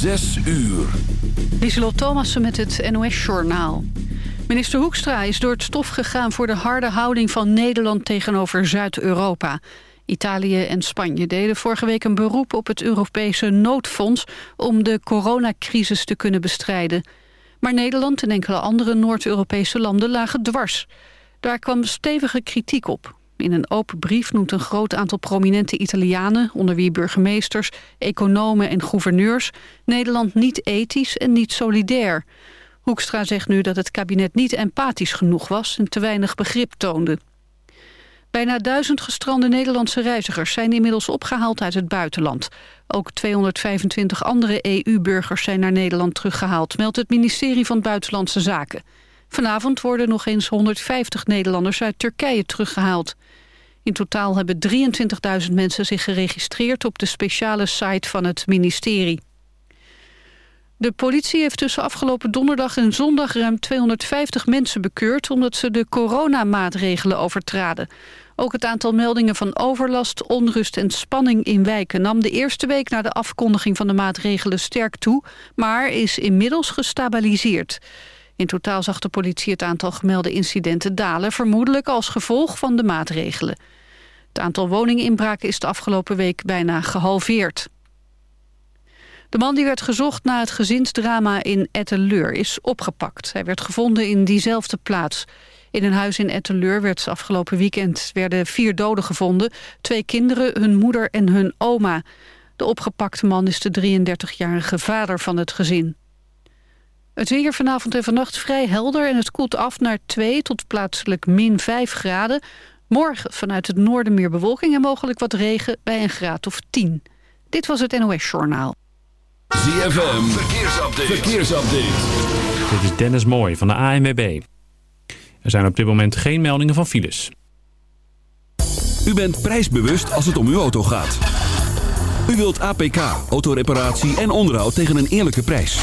Zes uur. Lieselot Thomassen met het NOS-journaal. Minister Hoekstra is door het stof gegaan voor de harde houding van Nederland tegenover Zuid-Europa. Italië en Spanje deden vorige week een beroep op het Europese noodfonds om de coronacrisis te kunnen bestrijden. Maar Nederland en enkele andere Noord-Europese landen lagen dwars. Daar kwam stevige kritiek op. In een open brief noemt een groot aantal prominente Italianen... onder wie burgemeesters, economen en gouverneurs... Nederland niet ethisch en niet solidair. Hoekstra zegt nu dat het kabinet niet empathisch genoeg was... en te weinig begrip toonde. Bijna duizend gestrande Nederlandse reizigers zijn inmiddels opgehaald uit het buitenland. Ook 225 andere EU-burgers zijn naar Nederland teruggehaald, meldt het ministerie van Buitenlandse Zaken. Vanavond worden nog eens 150 Nederlanders uit Turkije teruggehaald. In totaal hebben 23.000 mensen zich geregistreerd op de speciale site van het ministerie. De politie heeft tussen afgelopen donderdag en zondag ruim 250 mensen bekeurd... omdat ze de coronamaatregelen overtraden. Ook het aantal meldingen van overlast, onrust en spanning in wijken... nam de eerste week na de afkondiging van de maatregelen sterk toe... maar is inmiddels gestabiliseerd. In totaal zag de politie het aantal gemelde incidenten dalen... vermoedelijk als gevolg van de maatregelen. Het aantal woninginbraken is de afgelopen week bijna gehalveerd. De man die werd gezocht na het gezinsdrama in Etteleur is opgepakt. Hij werd gevonden in diezelfde plaats. In een huis in Etteleur werd afgelopen weekend werden vier doden gevonden. Twee kinderen, hun moeder en hun oma. De opgepakte man is de 33-jarige vader van het gezin. Het weer vanavond en vannacht vrij helder en het koelt af naar 2 tot plaatselijk min 5 graden. Morgen vanuit het noorden meer bewolking en mogelijk wat regen bij een graad of 10. Dit was het NOS Journaal. ZFM, verkeersupdate. verkeersupdate. Dit is Dennis Mooij van de ANWB. Er zijn op dit moment geen meldingen van files. U bent prijsbewust als het om uw auto gaat. U wilt APK, autoreparatie en onderhoud tegen een eerlijke prijs.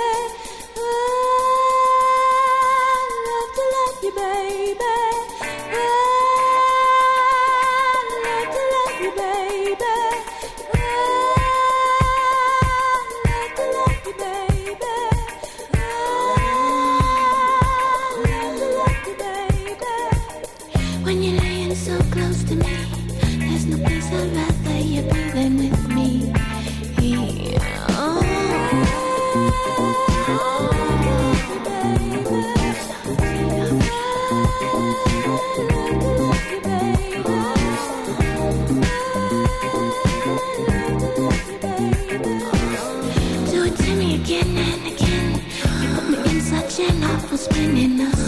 spinning us.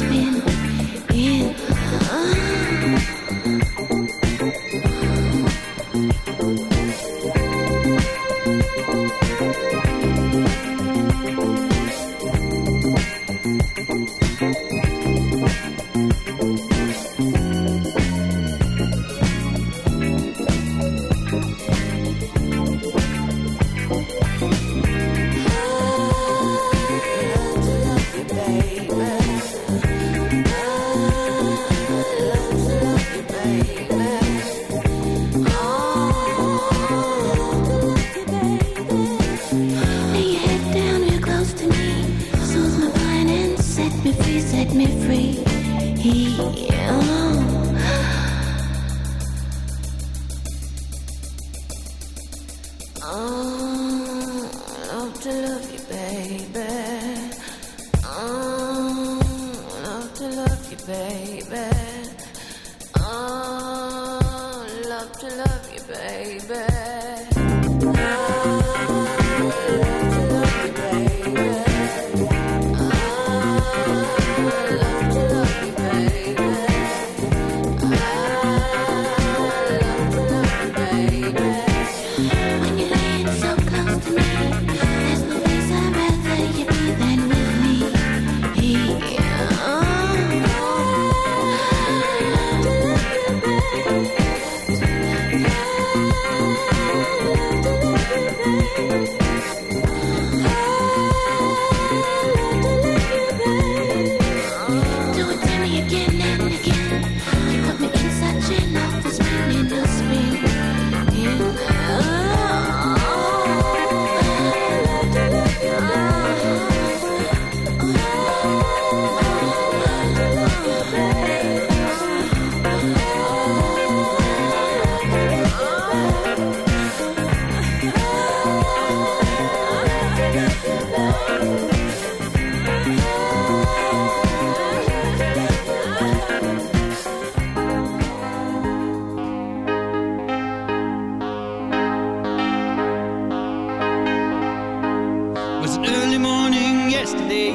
was early morning yesterday.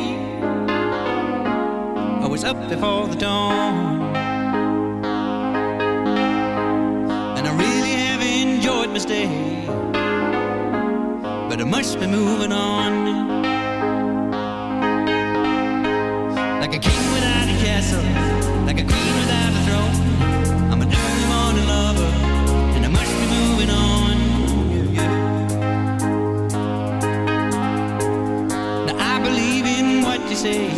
I was up before the dawn. And I really have enjoyed my stay. But I must be moving on. Like a king without a castle, like a queen without a throne. see.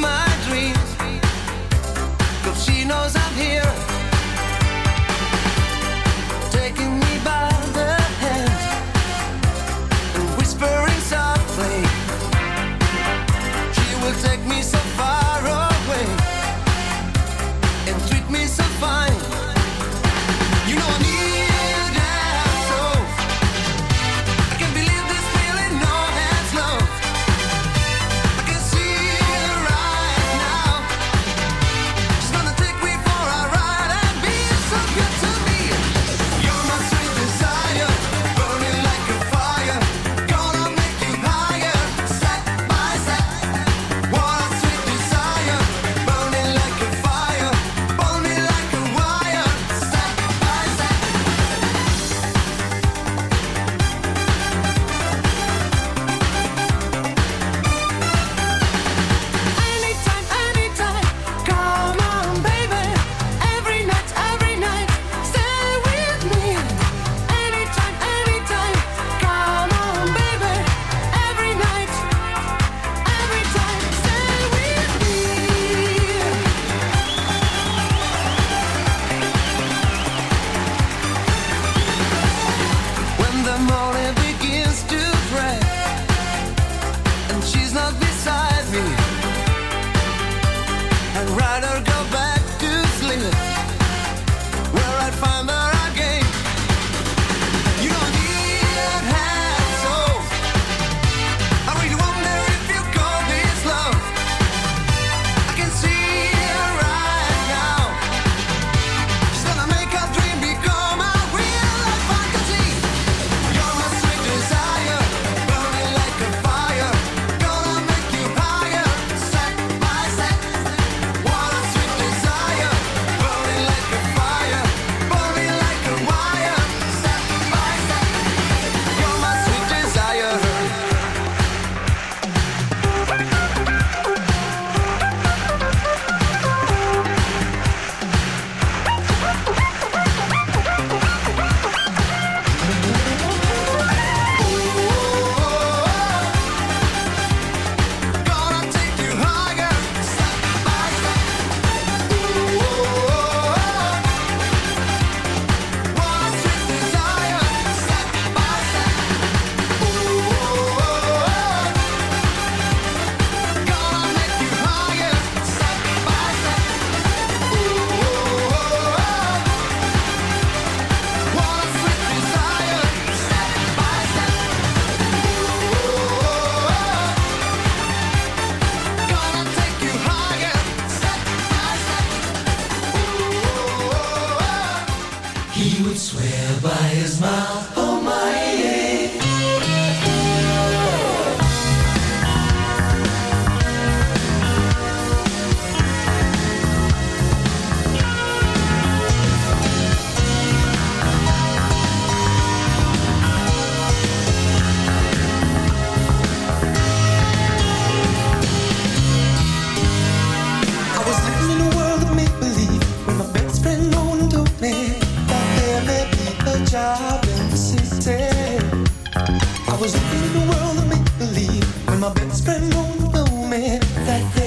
knows I'm here.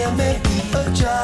there may be a child.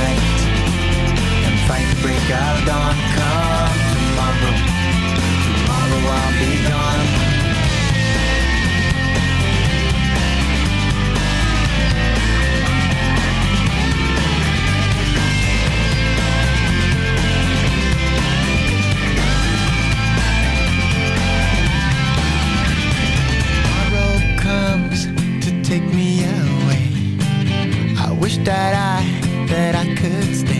night and fight the break out. of dawn. Come tomorrow, tomorrow I'll be gone. Tomorrow comes to take me away. I wish that I that I could stand.